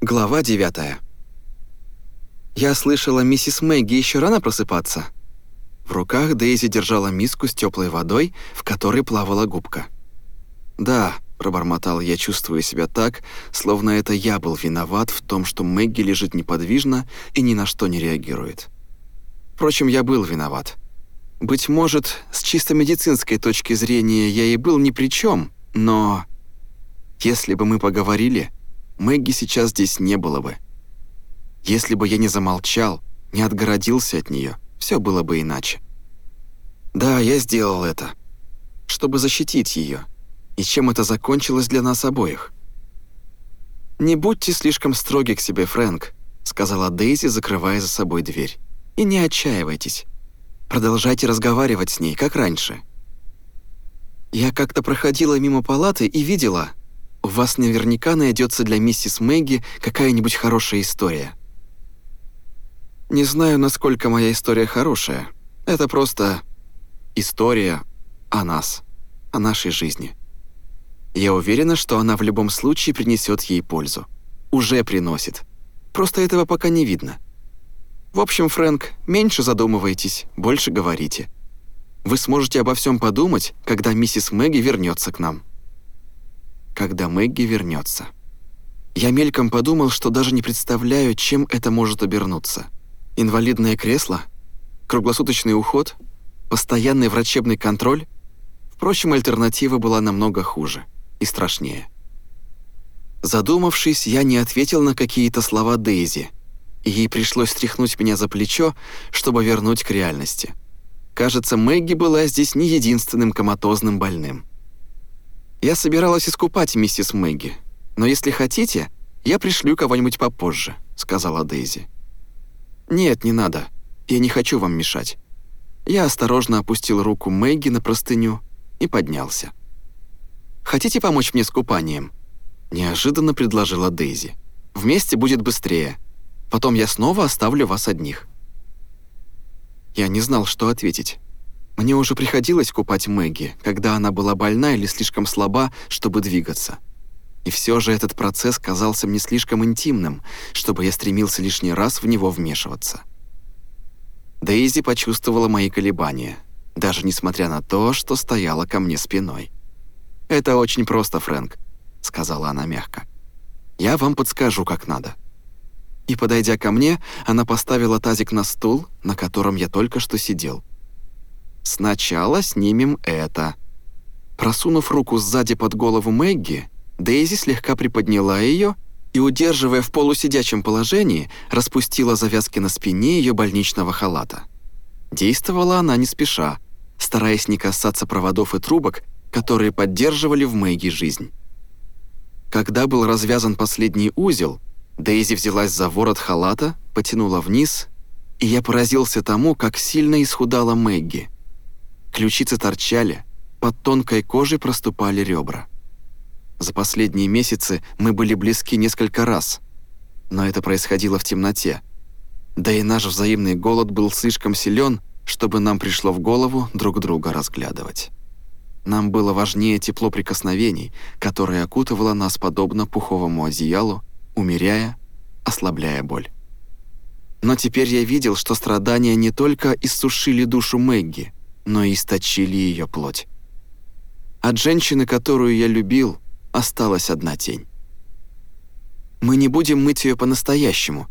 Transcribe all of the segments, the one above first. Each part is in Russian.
Глава 9 Я слышала, миссис Мэгги еще рано просыпаться. В руках Дейзи держала миску с теплой водой, в которой плавала губка. «Да», — пробормотал я, чувствуя себя так, словно это я был виноват в том, что Мэгги лежит неподвижно и ни на что не реагирует. Впрочем, я был виноват. Быть может, с чисто медицинской точки зрения я и был ни при чем, но... Если бы мы поговорили, Мэгги сейчас здесь не было бы. Если бы я не замолчал, не отгородился от нее, все было бы иначе. Да, я сделал это, чтобы защитить ее. И чем это закончилось для нас обоих? «Не будьте слишком строги к себе, Фрэнк», — сказала Дейзи, закрывая за собой дверь. «И не отчаивайтесь. Продолжайте разговаривать с ней, как раньше». Я как-то проходила мимо палаты и видела, у вас наверняка найдется для миссис Мэгги какая-нибудь хорошая история. Не знаю, насколько моя история хорошая. Это просто история о нас, о нашей жизни. Я уверена, что она в любом случае принесет ей пользу. Уже приносит. Просто этого пока не видно. В общем, Фрэнк, меньше задумывайтесь, больше говорите. Вы сможете обо всем подумать, когда миссис Мэгги вернется к нам когда Мэгги вернется. Я мельком подумал, что даже не представляю, чем это может обернуться. Инвалидное кресло? Круглосуточный уход? Постоянный врачебный контроль? Впрочем, альтернатива была намного хуже и страшнее. Задумавшись, я не ответил на какие-то слова Дейзи, и ей пришлось стряхнуть меня за плечо, чтобы вернуть к реальности. Кажется, Мэгги была здесь не единственным коматозным больным. Я собиралась искупать миссис Мэгги, но если хотите, я пришлю кого-нибудь попозже», — сказала Дейзи. «Нет, не надо. Я не хочу вам мешать». Я осторожно опустил руку Мэгги на простыню и поднялся. «Хотите помочь мне с купанием?» Неожиданно предложила Дейзи. «Вместе будет быстрее. Потом я снова оставлю вас одних». Я не знал, что ответить. Мне уже приходилось купать Мэгги, когда она была больна или слишком слаба, чтобы двигаться. И все же этот процесс казался мне слишком интимным, чтобы я стремился лишний раз в него вмешиваться. Дейзи почувствовала мои колебания, даже несмотря на то, что стояла ко мне спиной. «Это очень просто, Фрэнк», — сказала она мягко. «Я вам подскажу, как надо». И, подойдя ко мне, она поставила тазик на стул, на котором я только что сидел. Сначала снимем это». Просунув руку сзади под голову Мэгги, Дейзи слегка приподняла ее и, удерживая в полусидячем положении, распустила завязки на спине ее больничного халата. Действовала она не спеша, стараясь не касаться проводов и трубок, которые поддерживали в Мэгги жизнь. Когда был развязан последний узел, Дейзи взялась за ворот халата, потянула вниз, и я поразился тому, как сильно исхудала Мэгги – Ключицы торчали, под тонкой кожей проступали ребра. За последние месяцы мы были близки несколько раз, но это происходило в темноте. Да и наш взаимный голод был слишком силен, чтобы нам пришло в голову друг друга разглядывать. Нам было важнее тепло прикосновений, которое окутывало нас подобно пуховому одеялу, умеряя, ослабляя боль. Но теперь я видел, что страдания не только иссушили душу Мэгги, но и источили ее плоть. От женщины, которую я любил, осталась одна тень. Мы не будем мыть ее по-настоящему,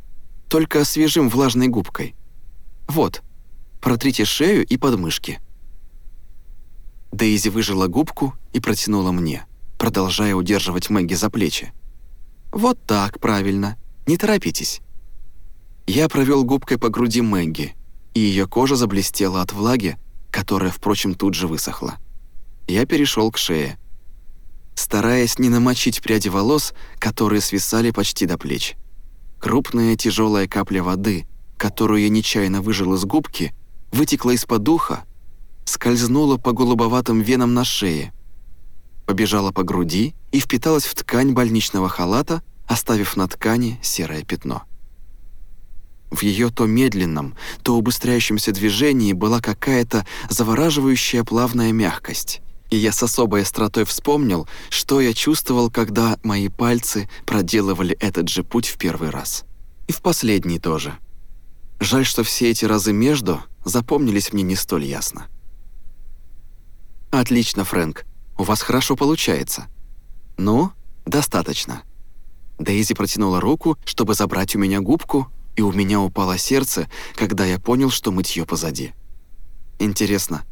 только освежим влажной губкой. Вот, протрите шею и подмышки. Дейзи выжила губку и протянула мне, продолжая удерживать Мэгги за плечи. «Вот так, правильно. Не торопитесь». Я провел губкой по груди Мэгги, и ее кожа заблестела от влаги, которая, впрочем, тут же высохла. Я перешел к шее, стараясь не намочить пряди волос, которые свисали почти до плеч. Крупная тяжелая капля воды, которую я нечаянно выжил из губки, вытекла из-под уха, скользнула по голубоватым венам на шее, побежала по груди и впиталась в ткань больничного халата, оставив на ткани серое пятно. В ее то медленном, то убыстряющемся движении была какая-то завораживающая плавная мягкость. и я с особой остротой вспомнил, что я чувствовал, когда мои пальцы проделывали этот же путь в первый раз. И в последний тоже. Жаль, что все эти разы между запомнились мне не столь ясно. «Отлично, Фрэнк. У вас хорошо получается». «Ну, достаточно». Дейзи протянула руку, чтобы забрать у меня губку, и у меня упало сердце, когда я понял, что мытье позади. Интересно,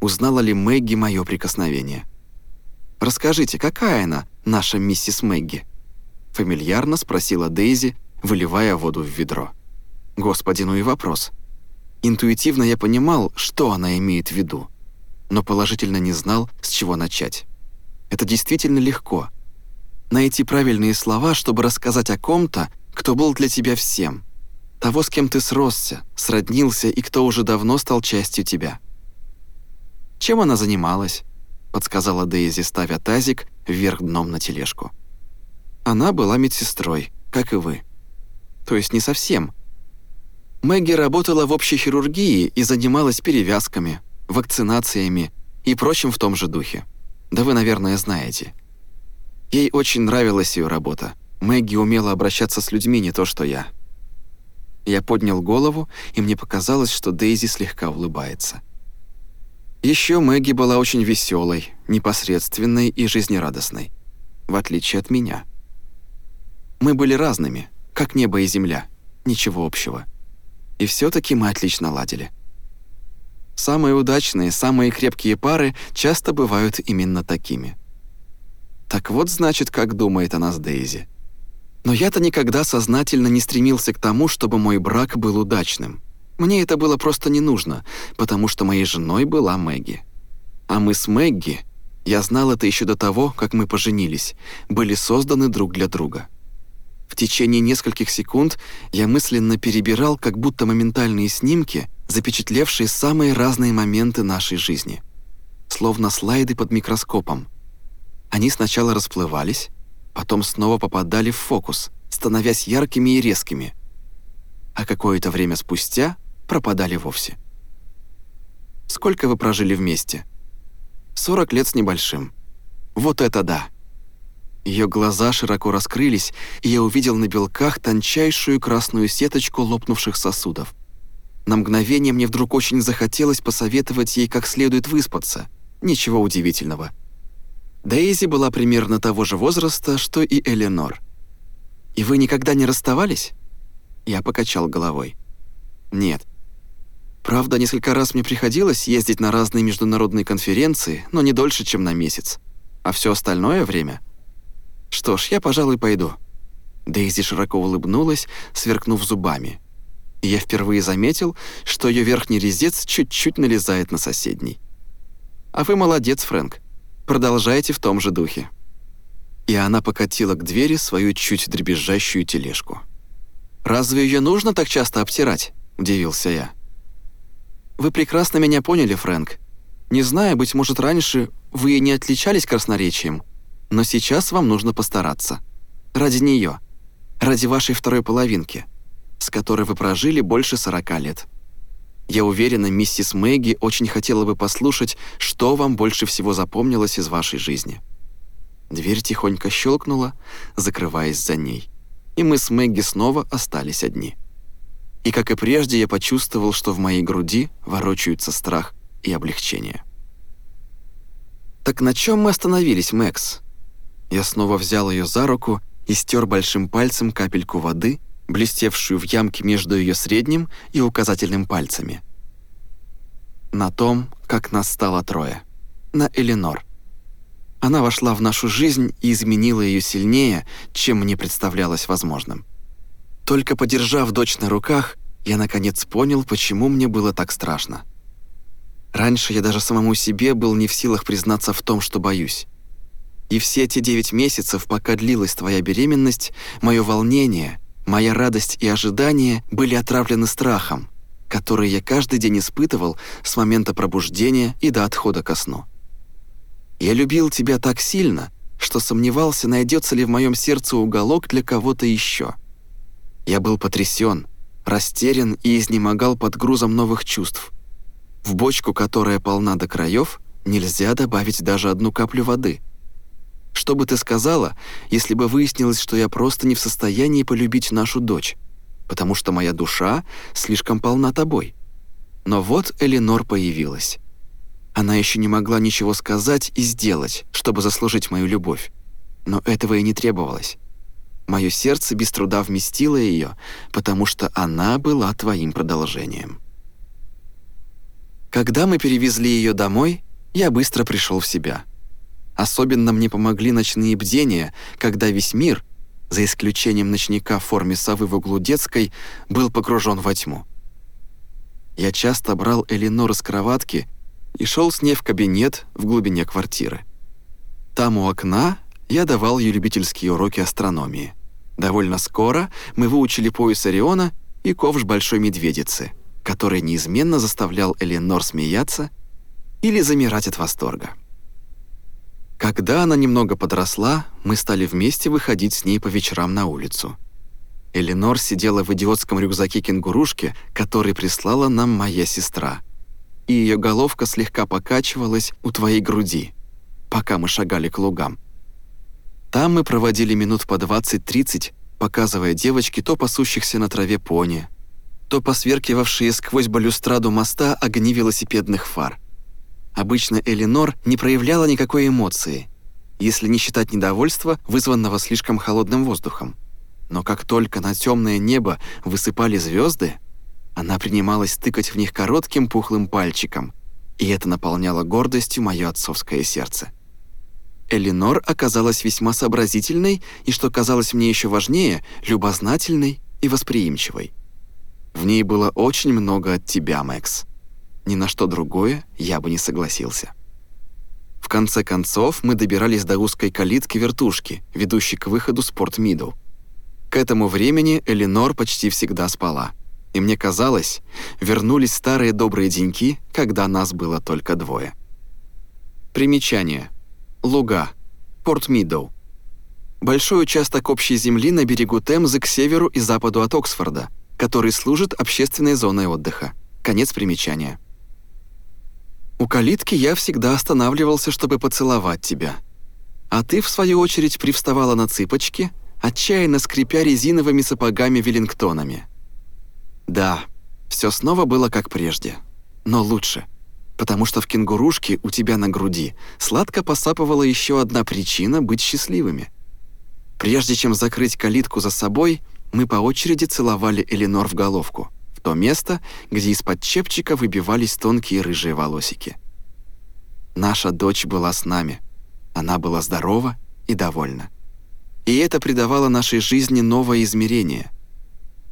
узнала ли Мэгги мое прикосновение? «Расскажите, какая она, наша миссис Мэгги?» Фамильярно спросила Дейзи, выливая воду в ведро. Господи, ну и вопрос. Интуитивно я понимал, что она имеет в виду, но положительно не знал, с чего начать. Это действительно легко. Найти правильные слова, чтобы рассказать о ком-то, кто был для тебя всем. Того, с кем ты сросся, сроднился и кто уже давно стал частью тебя. «Чем она занималась?» — подсказала Дейзи, ставя тазик вверх дном на тележку. «Она была медсестрой, как и вы. То есть не совсем. Мэгги работала в общей хирургии и занималась перевязками, вакцинациями и прочим в том же духе. Да вы, наверное, знаете. Ей очень нравилась ее работа. Мэгги умела обращаться с людьми, не то что я. Я поднял голову, и мне показалось, что Дейзи слегка улыбается. Еще Мэгги была очень веселой, непосредственной и жизнерадостной, в отличие от меня. Мы были разными, как небо и земля, ничего общего. И все-таки мы отлично ладили. Самые удачные, самые крепкие пары часто бывают именно такими. Так вот, значит, как думает о нас Дейзи. Но я-то никогда сознательно не стремился к тому, чтобы мой брак был удачным. Мне это было просто не нужно, потому что моей женой была Мэгги. А мы с Мэгги, я знал это еще до того, как мы поженились, были созданы друг для друга. В течение нескольких секунд я мысленно перебирал как будто моментальные снимки, запечатлевшие самые разные моменты нашей жизни. Словно слайды под микроскопом. Они сначала расплывались, потом снова попадали в фокус, становясь яркими и резкими. А какое-то время спустя пропадали вовсе. «Сколько вы прожили вместе?» «Сорок лет с небольшим». «Вот это да!» Ее глаза широко раскрылись, и я увидел на белках тончайшую красную сеточку лопнувших сосудов. На мгновение мне вдруг очень захотелось посоветовать ей как следует выспаться. Ничего удивительного. Дейзи была примерно того же возраста, что и Эленор. «И вы никогда не расставались?» Я покачал головой. «Нет. Правда, несколько раз мне приходилось ездить на разные международные конференции, но не дольше, чем на месяц. А все остальное время — «Что ж, я, пожалуй, пойду». Дейзи широко улыбнулась, сверкнув зубами. И я впервые заметил, что ее верхний резец чуть-чуть налезает на соседний. «А вы молодец, Фрэнк. Продолжайте в том же духе». И она покатила к двери свою чуть дребезжащую тележку. «Разве ее нужно так часто обтирать?» – удивился я. «Вы прекрасно меня поняли, Фрэнк. Не знаю, быть может, раньше вы и не отличались красноречием, но сейчас вам нужно постараться. Ради нее, ради вашей второй половинки, с которой вы прожили больше 40 лет. Я уверена, миссис Мэгги очень хотела бы послушать, что вам больше всего запомнилось из вашей жизни». Дверь тихонько щелкнула, закрываясь за ней. И мы с Мэгги снова остались одни. И, как и прежде, я почувствовал, что в моей груди ворочаются страх и облегчение. «Так на чем мы остановились, Мэкс?» Я снова взял ее за руку и стер большим пальцем капельку воды, блестевшую в ямке между ее средним и указательным пальцами. На том, как нас стало трое. На Эленор. Она вошла в нашу жизнь и изменила ее сильнее, чем мне представлялось возможным. Только подержав дочь на руках, я наконец понял, почему мне было так страшно. Раньше я даже самому себе был не в силах признаться в том, что боюсь. И все эти девять месяцев, пока длилась твоя беременность, мое волнение, моя радость и ожидание были отравлены страхом, который я каждый день испытывал с момента пробуждения и до отхода ко сну. Я любил тебя так сильно, что сомневался, найдется ли в моем сердце уголок для кого-то еще. Я был потрясен, растерян и изнемогал под грузом новых чувств. В бочку, которая полна до краев, нельзя добавить даже одну каплю воды. Что бы ты сказала, если бы выяснилось, что я просто не в состоянии полюбить нашу дочь, потому что моя душа слишком полна тобой? Но вот Эленор появилась. Она еще не могла ничего сказать и сделать, чтобы заслужить мою любовь. Но этого и не требовалось. Мое сердце без труда вместило ее, потому что она была твоим продолжением. Когда мы перевезли ее домой, я быстро пришел в себя. Особенно мне помогли ночные бдения, когда весь мир, за исключением ночника в форме совы в углу детской, был погружен во тьму. Я часто брал Элинор из кроватки и шел с ней в кабинет в глубине квартиры. Там у окна я давал ей любительские уроки астрономии. Довольно скоро мы выучили пояс Ориона и ковш Большой Медведицы — который неизменно заставлял Эленор смеяться или замирать от восторга. Когда она немного подросла, мы стали вместе выходить с ней по вечерам на улицу. Эленор сидела в идиотском рюкзаке кенгурушки, который прислала нам моя сестра. И ее головка слегка покачивалась у твоей груди, пока мы шагали к лугам. Там мы проводили минут по 20-30, показывая девочке то пасущихся на траве пони, то посверкивавшие сквозь балюстраду моста огни велосипедных фар. Обычно Элинор не проявляла никакой эмоции, если не считать недовольства, вызванного слишком холодным воздухом. Но как только на темное небо высыпали звезды, она принималась тыкать в них коротким пухлым пальчиком, и это наполняло гордостью мое отцовское сердце. Элинор оказалась весьма сообразительной и, что казалось мне еще важнее, любознательной и восприимчивой. В ней было очень много от тебя, Мэкс. Ни на что другое я бы не согласился. В конце концов, мы добирались до узкой калитки вертушки, ведущей к выходу Спорт Мидл. К этому времени Эленор почти всегда спала. И мне казалось, вернулись старые добрые деньки, когда нас было только двое. Примечание. Луга. Порт Мидоу. Большой участок общей земли на берегу Темзы к северу и западу от Оксфорда – который служит общественной зоной отдыха. Конец примечания. У калитки я всегда останавливался, чтобы поцеловать тебя. А ты, в свою очередь, привставала на цыпочки, отчаянно скрипя резиновыми сапогами-веллингтонами. Да, все снова было как прежде, но лучше, потому что в кенгурушке у тебя на груди сладко посапывала еще одна причина быть счастливыми. Прежде чем закрыть калитку за собой, мы по очереди целовали Эленор в головку, то место, где из-под чепчика выбивались тонкие рыжие волосики. Наша дочь была с нами. Она была здорова и довольна. И это придавало нашей жизни новое измерение.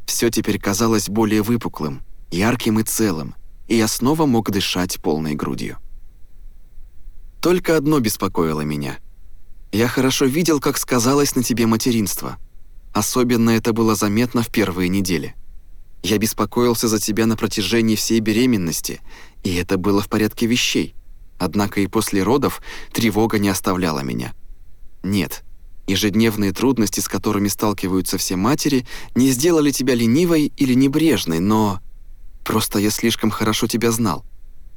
Все теперь казалось более выпуклым, ярким и целым, и я снова мог дышать полной грудью. Только одно беспокоило меня. Я хорошо видел, как сказалось на тебе материнство — Особенно это было заметно в первые недели. Я беспокоился за тебя на протяжении всей беременности, и это было в порядке вещей. Однако и после родов тревога не оставляла меня. Нет, ежедневные трудности, с которыми сталкиваются все матери, не сделали тебя ленивой или небрежной, но... Просто я слишком хорошо тебя знал.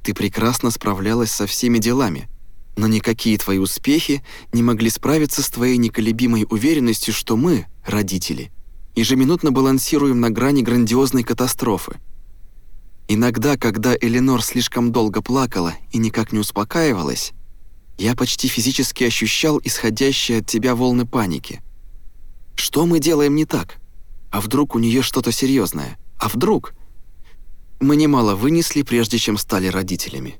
Ты прекрасно справлялась со всеми делами, но никакие твои успехи не могли справиться с твоей неколебимой уверенностью, что мы, родители, ежеминутно балансируем на грани грандиозной катастрофы. Иногда, когда Эленор слишком долго плакала и никак не успокаивалась, я почти физически ощущал исходящие от тебя волны паники. Что мы делаем не так? А вдруг у нее что-то серьезное? А вдруг? Мы немало вынесли, прежде чем стали родителями.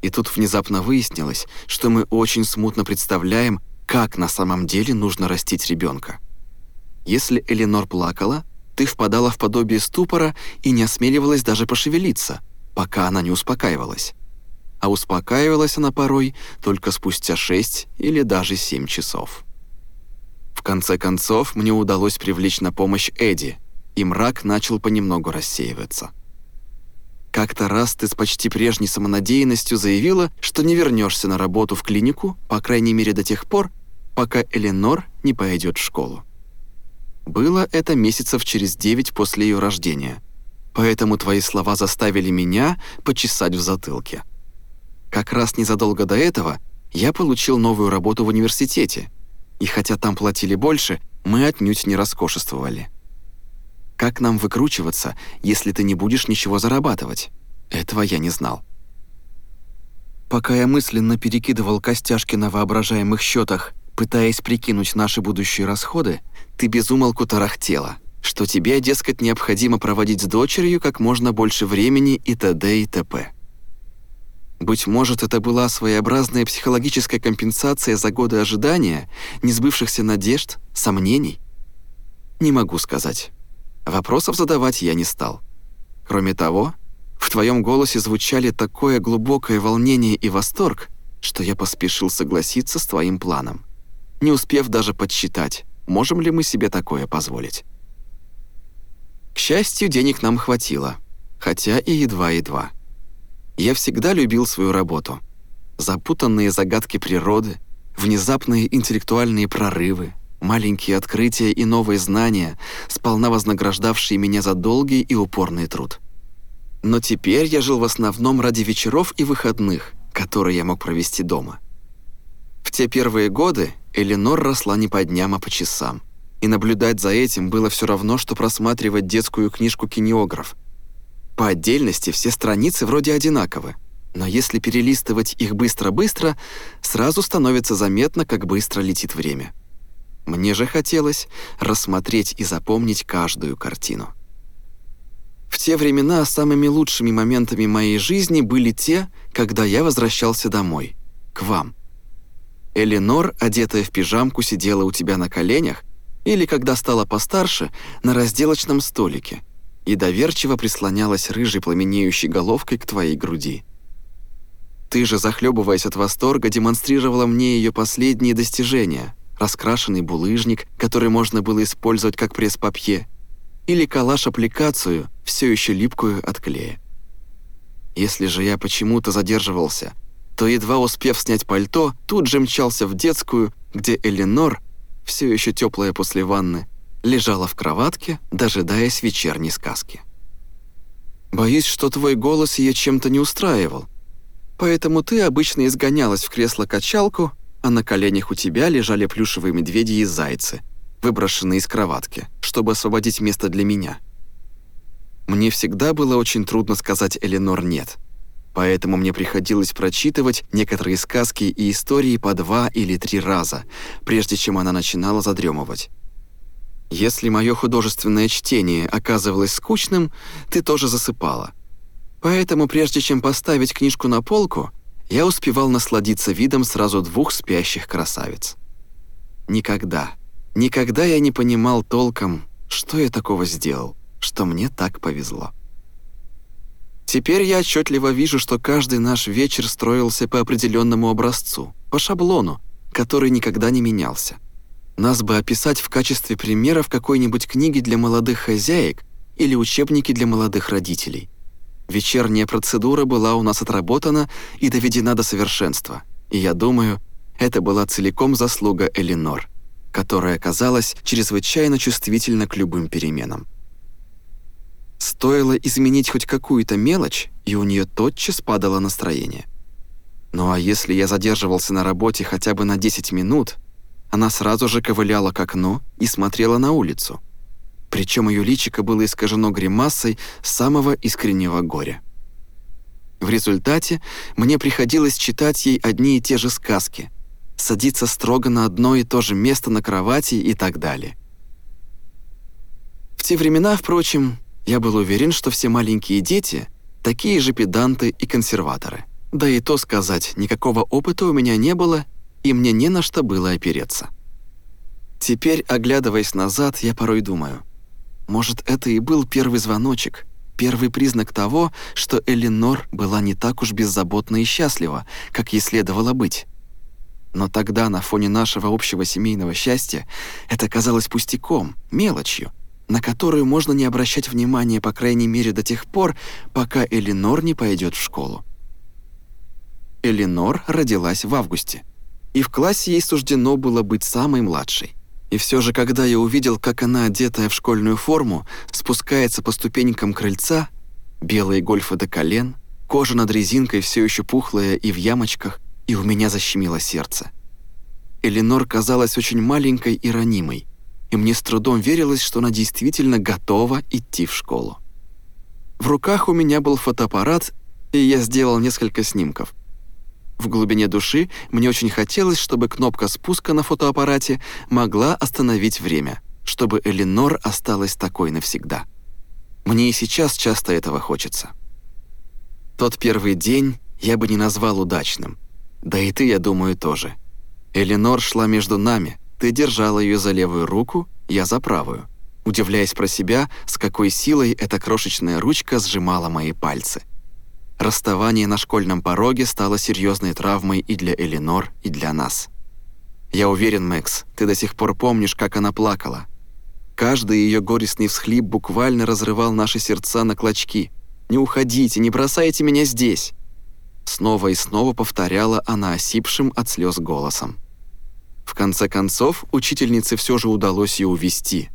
И тут внезапно выяснилось, что мы очень смутно представляем, как на самом деле нужно растить ребенка. Если Эленор плакала, ты впадала в подобие ступора и не осмеливалась даже пошевелиться, пока она не успокаивалась. А успокаивалась она порой только спустя 6 или даже 7 часов. В конце концов, мне удалось привлечь на помощь Эдди, и мрак начал понемногу рассеиваться. Как-то раз ты с почти прежней самонадеянностью заявила, что не вернешься на работу в клинику, по крайней мере до тех пор, пока Эленор не пойдет в школу. Было это месяцев через девять после ее рождения, поэтому твои слова заставили меня почесать в затылке. Как раз незадолго до этого я получил новую работу в университете, и хотя там платили больше, мы отнюдь не роскошествовали. Как нам выкручиваться, если ты не будешь ничего зарабатывать? Этого я не знал. Пока я мысленно перекидывал костяшки на воображаемых счетах, пытаясь прикинуть наши будущие расходы, ты безумолку тарахтела, что тебе, дескать, необходимо проводить с дочерью как можно больше времени и т.д. и т.п. Быть может, это была своеобразная психологическая компенсация за годы ожидания, несбывшихся надежд, сомнений? Не могу сказать. Вопросов задавать я не стал. Кроме того, в твоем голосе звучали такое глубокое волнение и восторг, что я поспешил согласиться с твоим планом, не успев даже подсчитать, можем ли мы себе такое позволить. К счастью, денег нам хватило, хотя и едва-едва. Я всегда любил свою работу. Запутанные загадки природы, внезапные интеллектуальные прорывы, маленькие открытия и новые знания, сполна вознаграждавшие меня за долгий и упорный труд. Но теперь я жил в основном ради вечеров и выходных, которые я мог провести дома. В те первые годы Эленор росла не по дням, а по часам. И наблюдать за этим было все равно, что просматривать детскую книжку «Кинеограф». По отдельности все страницы вроде одинаковы, но если перелистывать их быстро-быстро, сразу становится заметно, как быстро летит время. Мне же хотелось рассмотреть и запомнить каждую картину. В те времена самыми лучшими моментами моей жизни были те, когда я возвращался домой, к вам. Эленор, одетая в пижамку, сидела у тебя на коленях, или, когда стала постарше, на разделочном столике и доверчиво прислонялась рыжей пламенеющей головкой к твоей груди. Ты же, захлебываясь от восторга, демонстрировала мне ее последние достижения, раскрашенный булыжник, который можно было использовать как пресс-папье, или калаш-аппликацию, все еще липкую от клея. Если же я почему-то задерживался, то, едва успев снять пальто, тут же мчался в детскую, где Эленор, все еще теплая после ванны, лежала в кроватке, дожидаясь вечерней сказки. «Боюсь, что твой голос ее чем-то не устраивал, поэтому ты обычно изгонялась в кресло-качалку, а на коленях у тебя лежали плюшевые медведи и зайцы, выброшенные из кроватки, чтобы освободить место для меня. Мне всегда было очень трудно сказать Эленор «нет», поэтому мне приходилось прочитывать некоторые сказки и истории по два или три раза, прежде чем она начинала задремывать. Если мое художественное чтение оказывалось скучным, ты тоже засыпала. Поэтому прежде чем поставить книжку на полку, я успевал насладиться видом сразу двух спящих красавиц. Никогда, никогда я не понимал толком, что я такого сделал, что мне так повезло. Теперь я отчетливо вижу, что каждый наш вечер строился по определенному образцу, по шаблону, который никогда не менялся. Нас бы описать в качестве примера в какой-нибудь книге для молодых хозяек или учебнике для молодых родителей – Вечерняя процедура была у нас отработана и доведена до совершенства. И я думаю, это была целиком заслуга Элинор, которая оказалась чрезвычайно чувствительна к любым переменам. Стоило изменить хоть какую-то мелочь, и у нее тотчас падало настроение. Ну а если я задерживался на работе хотя бы на 10 минут, она сразу же ковыляла к окну и смотрела на улицу – причем ее личико было искажено гримасой самого искреннего горя. В результате мне приходилось читать ей одни и те же сказки, садиться строго на одно и то же место на кровати и так далее. В те времена, впрочем, я был уверен, что все маленькие дети – такие же педанты и консерваторы. Да и то сказать, никакого опыта у меня не было, и мне не на что было опереться. Теперь, оглядываясь назад, я порой думаю, может, это и был первый звоночек, первый признак того, что Эленор была не так уж беззаботна и счастлива, как ей следовало быть. Но тогда, на фоне нашего общего семейного счастья, это казалось пустяком, мелочью, на которую можно не обращать внимания, по крайней мере, до тех пор, пока Эленор не пойдет в школу. Эленор родилась в августе, и в классе ей суждено было быть самой младшей. И все же, когда я увидел, как она, одетая в школьную форму, спускается по ступенькам крыльца, белые гольфы до колен, Кожа над резинкой все еще пухлая и в ямочках, и у меня защемило сердце. Эленор казалась очень маленькой и ранимой, и мне с трудом верилось, что она действительно готова идти в школу. В руках у меня был фотоаппарат, и я сделал несколько снимков. В глубине души мне очень хотелось, чтобы кнопка спуска на фотоаппарате могла остановить время, чтобы Эленор осталась такой навсегда. Мне и сейчас часто этого хочется. Тот первый день я бы не назвал удачным. Да и ты, я думаю, тоже. Эленор шла между нами, ты держала ее за левую руку, я за правую, удивляясь про себя, с какой силой эта крошечная ручка сжимала мои пальцы. Расставание на школьном пороге стало серьезной травмой и для Эленор, и для нас. Я уверен, Мэкс, ты до сих пор помнишь, как она плакала. Каждый ее горестный всхлип буквально разрывал наши сердца на клочки. «Не уходите, не бросайте меня здесь!» Снова и снова повторяла она осипшим от слез голосом. Конце концов, учительнице все же удалось ее увести.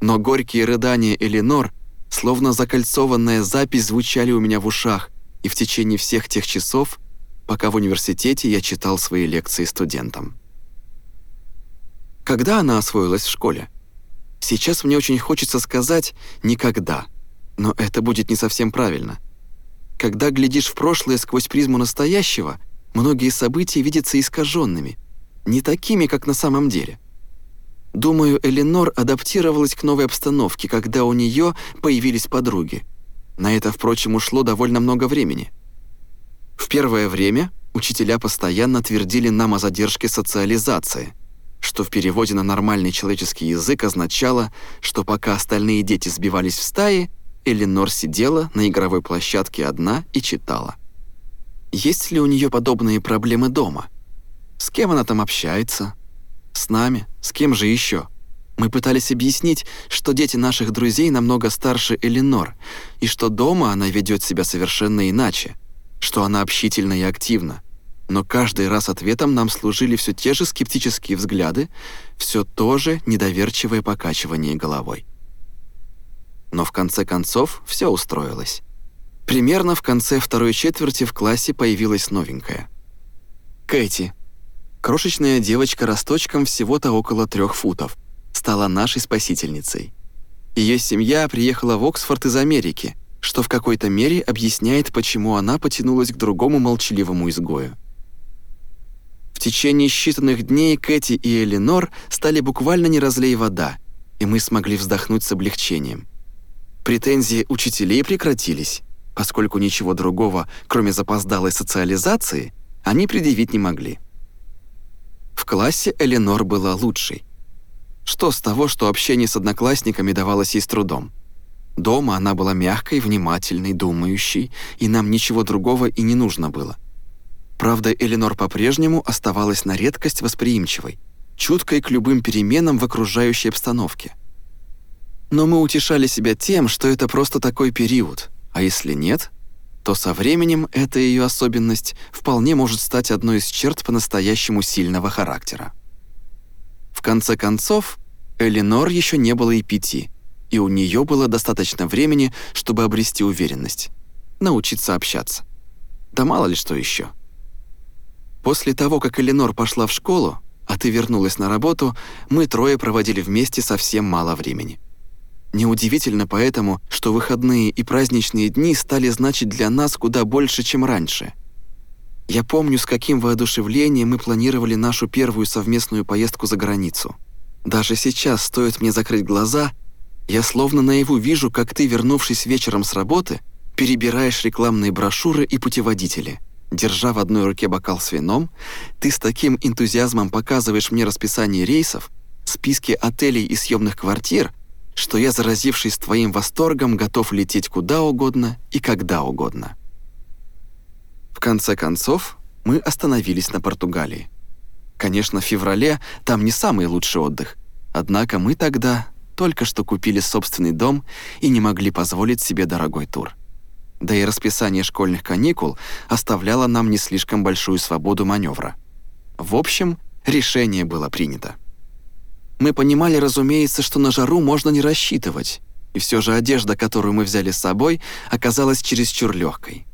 Но горькие рыдания Эленор, словно закольцованная запись, звучали у меня в ушах, и в течение всех тех часов, пока в университете я читал свои лекции студентам. Когда она освоилась в школе? Сейчас мне очень хочется сказать «никогда», но это будет не совсем правильно. Когда глядишь в прошлое сквозь призму настоящего, многие события видятся искаженными, не такими, как на самом деле. Думаю, Эленор адаптировалась к новой обстановке, когда у нее появились подруги – на это, впрочем, ушло довольно много времени. В первое время учителя постоянно твердили нам о задержке социализации, что в переводе на нормальный человеческий язык означало, что пока остальные дети сбивались в стаи, Эленор сидела на игровой площадке одна и читала. Есть ли у нее подобные проблемы дома? С кем она там общается? С нами? С кем же еще? Мы пытались объяснить, что дети наших друзей намного старше Эленор, и что дома она ведет себя совершенно иначе, что она общительна и активна. Но каждый раз ответом нам служили все те же скептические взгляды, все то же недоверчивое покачивание головой. Но в конце концов все устроилось. Примерно в конце второй четверти в классе появилась новенькая. Кэти. Крошечная девочка росточком всего-то около трех футов – стала нашей спасительницей. Ее семья приехала в Оксфорд из Америки, что в какой-то мере объясняет, почему она потянулась к другому молчаливому изгою. В течение считанных дней Кэти и Эленор стали буквально не разлей вода, и мы смогли вздохнуть с облегчением. Претензии учителей прекратились, поскольку ничего другого, кроме запоздалой социализации, они предъявить не могли. В классе Эленор была лучшей, что с того, что общение с одноклассниками давалось ей с трудом? Дома она была мягкой, внимательной, думающей, и нам ничего другого и не нужно было. Правда, Эленор по-прежнему оставалась на редкость восприимчивой, чуткой к любым переменам в окружающей обстановке. Но мы утешали себя тем, что это просто такой период, а если нет, то со временем эта ее особенность вполне может стать одной из черт по-настоящему сильного характера. В конце концов, Эленор еще не было и пяти, и у нее было достаточно времени, чтобы обрести уверенность, научиться общаться. Да мало ли что еще. После того, как Эленор пошла в школу, а ты вернулась на работу, мы трое проводили вместе совсем мало времени. Неудивительно поэтому, что выходные и праздничные дни стали значить для нас куда больше, чем раньше – я помню, с каким воодушевлением мы планировали нашу первую совместную поездку за границу. Даже сейчас, стоит мне закрыть глаза, я словно наяву вижу, как ты, вернувшись вечером с работы, перебираешь рекламные брошюры и путеводители. Держа в одной руке бокал с вином, ты с таким энтузиазмом показываешь мне расписание рейсов, списки отелей и съемных квартир, что я, заразившись твоим восторгом, готов лететь куда угодно и когда угодно. В конце концов, мы остановились на Португалии. Конечно, в феврале там не самый лучший отдых. Однако мы тогда только что купили собственный дом и не могли позволить себе дорогой тур. Да и расписание школьных каникул оставляло нам не слишком большую свободу маневра. В общем, решение было принято. Мы понимали, разумеется, что на жару можно не рассчитывать, и все же одежда, которую мы взяли с собой, оказалась чересчур легкой.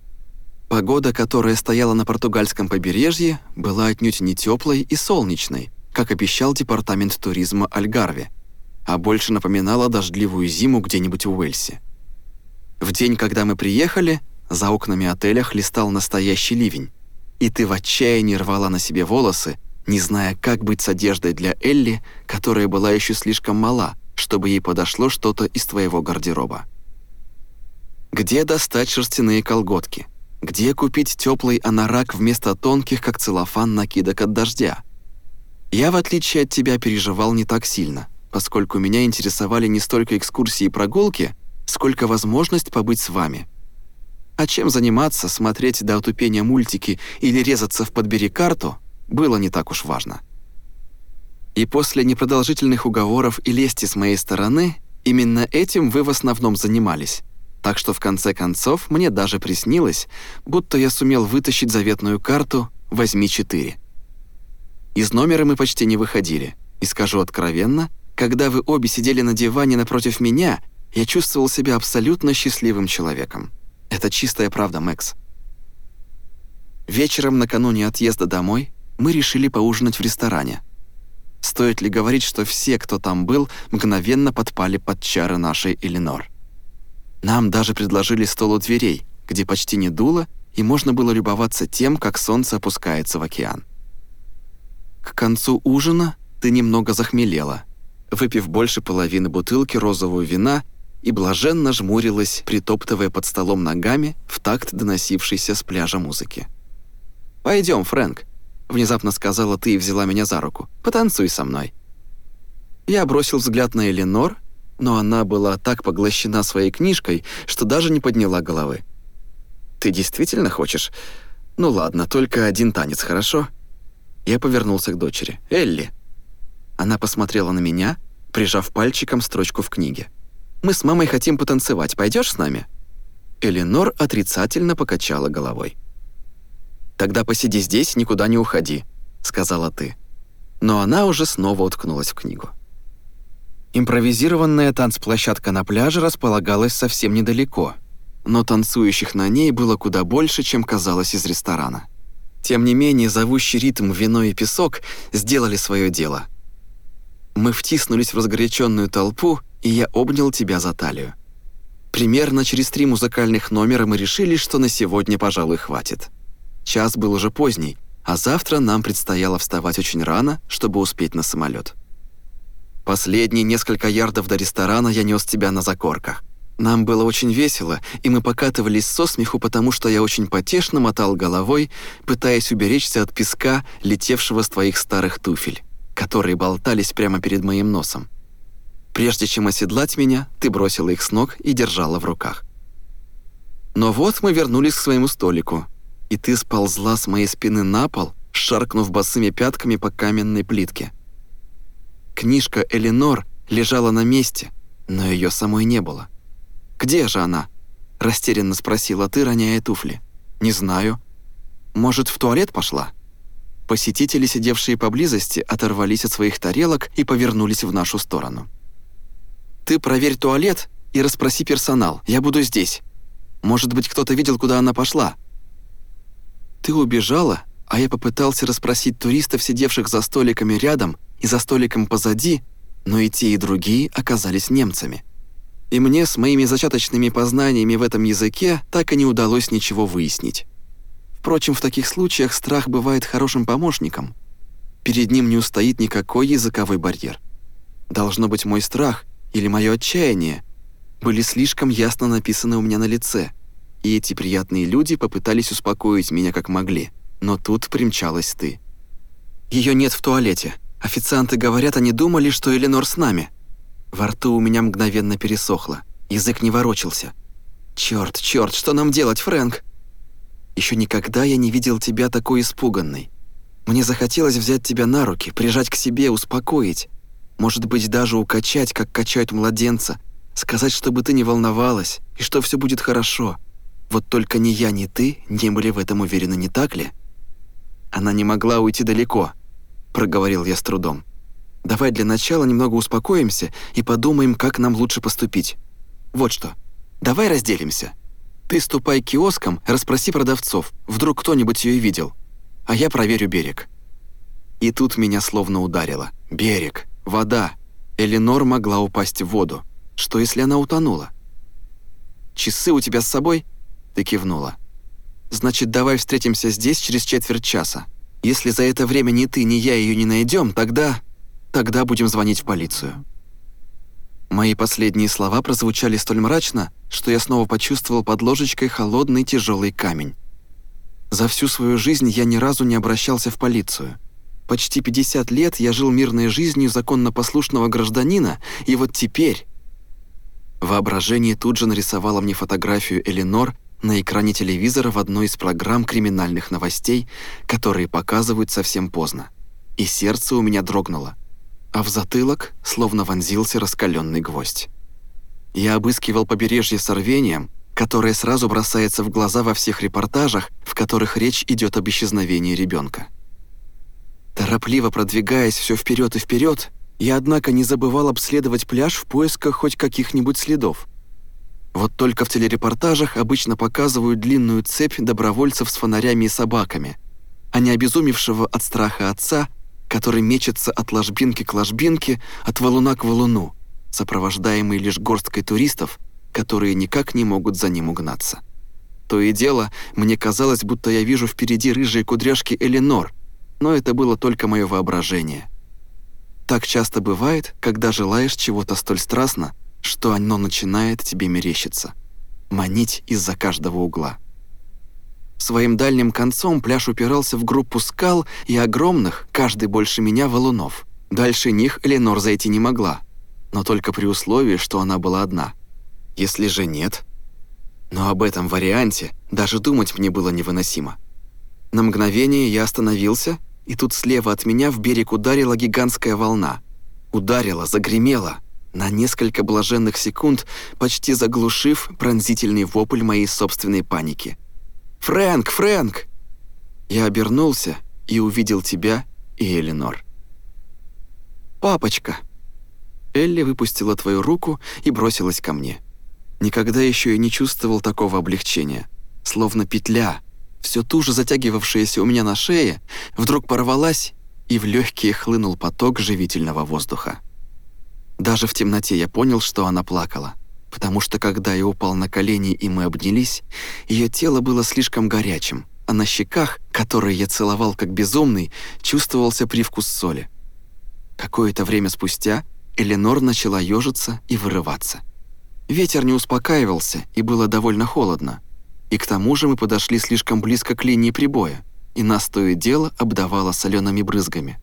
Погода, которая стояла на португальском побережье, была отнюдь не теплой и солнечной, как обещал департамент туризма Альгарве, а больше напоминала дождливую зиму где-нибудь в Уэльсе. В день, когда мы приехали, за окнами отеля хлестал настоящий ливень, и ты в отчаянии рвала на себе волосы, не зная, как быть с одеждой для Элли, которая была еще слишком мала, чтобы ей подошло что-то из твоего гардероба. Где достать шерстяные колготки? Где купить теплый анорак вместо тонких, как целлофан, накидок от дождя? Я, в отличие от тебя, переживал не так сильно, поскольку меня интересовали не столько экскурсии и прогулки, сколько возможность побыть с вами. А чем заниматься, смотреть до отупения мультики или резаться в «Подбери карту» было не так уж важно. И после непродолжительных уговоров и лести с моей стороны, именно этим вы в основном занимались. Так что в конце концов мне даже приснилось, будто я сумел вытащить заветную карту «Возьми четыре». Из номера мы почти не выходили. И скажу откровенно, когда вы обе сидели на диване напротив меня, я чувствовал себя абсолютно счастливым человеком. Это чистая правда, Мэкс. Вечером накануне отъезда домой мы решили поужинать в ресторане. Стоит ли говорить, что все, кто там был, мгновенно подпали под чары нашей Эленор. Нам даже предложили стол у дверей, где почти не дуло, и можно было любоваться тем, как солнце опускается в океан. К концу ужина ты немного захмелела, выпив больше половины бутылки розового вина и блаженно жмурилась, притоптывая под столом ногами в такт доносившейся с пляжа музыки. «Пойдем, Фрэнк», — внезапно сказала ты и взяла меня за руку. «Потанцуй со мной». Я бросил взгляд на Эленор, но она была так поглощена своей книжкой, что даже не подняла головы. «Ты действительно хочешь? Ну ладно, только один танец, хорошо?» Я повернулся к дочери. «Элли!» Она посмотрела на меня, прижав пальчиком строчку в книге. Мы с мамой хотим потанцевать. Пойдешь с нами?» Эленор отрицательно покачала головой. «Тогда посиди здесь, никуда не уходи», — сказала ты. Но она уже снова уткнулась в книгу. Импровизированная танцплощадка на пляже располагалась совсем недалеко, но танцующих на ней было куда больше, чем казалось из ресторана. Тем не менее, зовущий ритм «Вино и песок» сделали свое дело. Мы втиснулись в разгоряченную толпу и я обнял тебя за талию. Примерно через три музыкальных номера мы решили, что на сегодня, пожалуй, хватит. Час был уже поздний, а завтра нам предстояло вставать очень рано, чтобы успеть на самолет. Последние несколько ярдов до ресторана я нес тебя на закорках. Нам было очень весело, и мы покатывались со смеху, потому что я очень потешно мотал головой, пытаясь уберечься от песка, летевшего с твоих старых туфель, которые болтались прямо перед моим носом. Прежде чем оседлать меня, ты бросила их с ног и держала в руках. Но вот мы вернулись к своему столику, и ты сползла с моей спины на пол, шаркнув босыми пятками по каменной плитке. Книжка Эленор лежала на месте, но ее самой не было. «Где же она?» – растерянно спросила ты, роняя туфли. «Не знаю. Может, в туалет пошла?» Посетители, сидевшие поблизости, оторвались от своих тарелок и повернулись в нашу сторону. Ты проверь туалет и расспроси персонал. Я буду здесь. Может быть, кто-то видел, куда она пошла. Ты убежала, а я попытался расспросить туристов, сидевших за столиками рядом и за столиком позади, но и те, и другие оказались немцами. И мне с моими зачаточными познаниями в этом языке так и не удалось ничего выяснить. Впрочем, в таких случаях страх бывает хорошим помощником. Перед ним не устоит никакой языковой барьер. Должно быть, мой страх или мое отчаяние были слишком ясно написаны у меня на лице, и эти приятные люди попытались успокоить меня как могли, но тут примчалась ты. Ее нет в туалете. Официанты говорят, они думали, что Эленор с нами. Во рту у меня мгновенно пересохло, язык не ворочался. Черт, черт, что нам делать, Фрэнк? Еще никогда я не видел тебя такой испуганной. Мне захотелось взять тебя на руки, прижать к себе, успокоить. Может быть, даже укачать, как качают младенца, сказать, чтобы ты не волновалась и что все будет хорошо. Вот только ни я, ни ты не были в этом уверены, не так ли? Она не могла уйти далеко, проговорил я с трудом. Давай для начала немного успокоимся и подумаем, как нам лучше поступить. Вот что. Давай разделимся. Ты ступай к киоскам, расспроси продавцов, вдруг кто-нибудь ее видел. А я проверю берег». И тут меня словно ударило. Берег, вода. Эленор могла упасть в воду. Что, если она утонула? «Часы у тебя с собой?» Ты кивнула. «Значит, давай встретимся здесь через четверть часа. Если за это время ни ты, ни я ее не найдем, тогда... тогда будем звонить в полицию». Мои последние слова прозвучали столь мрачно, что я снова почувствовал под ложечкой холодный тяжелый камень. За всю свою жизнь я ни разу не обращался в полицию. Почти 50 лет я жил мирной жизнью законнопослушного гражданина, и вот теперь... Воображение тут же нарисовало мне фотографию Эленор на экране телевизора в одной из программ криминальных новостей, которые показывают совсем поздно. И сердце у меня дрогнуло, а в затылок словно вонзился раскаленный гвоздь. Я обыскивал побережье с рвением, которое сразу бросается в глаза во всех репортажах, в которых речь идет об исчезновении ребенка. Торопливо продвигаясь все вперед и вперед, я, однако, не забывал обследовать пляж в поисках хоть каких-нибудь следов. Вот только в телерепортажах обычно показывают длинную цепь добровольцев с фонарями и собаками, а не обезумевшего от страха отца, который мечется от ложбинки к ложбинке, от валуна к валуну, сопровождаемый лишь горсткой туристов, которые никак не могут за ним угнаться. То и дело, мне казалось, будто я вижу впереди рыжие кудряшки Эленор, но это было только мое воображение. Так часто бывает, когда желаешь чего-то столь страстно, что оно начинает тебе мерещиться, манить из-за каждого угла. Своим дальним концом пляж упирался в группу скал и огромных, каждый больше меня, валунов. Дальше них Эленор зайти не могла, но только при условии, что она была одна. Если же нет... Но об этом варианте даже думать мне было невыносимо. На мгновение я остановился, и тут слева от меня в берег ударила гигантская волна. Ударила, загремела, на несколько блаженных секунд, почти заглушив пронзительный вопль моей собственной паники. «Фрэнк! Фрэнк!» Я обернулся и увидел тебя и Эленор. «Папочка!» Элли выпустила твою руку и бросилась ко мне. Никогда еще и не чувствовал такого облегчения. Словно петля, все туже затягивавшаяся у меня на шее, вдруг порвалась, и в легкие хлынул поток живительного воздуха. Даже в темноте я понял, что она плакала, потому что когда я упал на колени и мы обнялись, ее тело было слишком горячим, а на щеках, которые я целовал как безумный, чувствовался привкус соли. Какое-то время спустя Эленор начала ежиться и вырываться. Ветер не успокаивался, и было довольно холодно. И к тому же мы подошли слишком близко к линии прибоя, и нас то и дело обдавало солеными брызгами.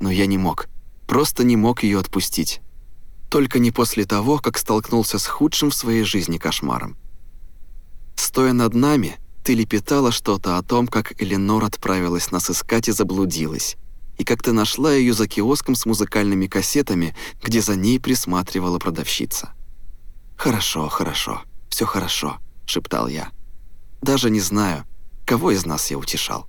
Но я не мог, просто не мог ее отпустить. Только не после того, как столкнулся с худшим в своей жизни кошмаром. Стоя над нами, ты лепетала что-то о том, как Эленор отправилась нас искать и заблудилась, и как ты нашла ее за киоском с музыкальными кассетами, где за ней присматривала продавщица. «Хорошо, хорошо, все хорошо», — шептал я. «Даже не знаю, кого из нас я утешал».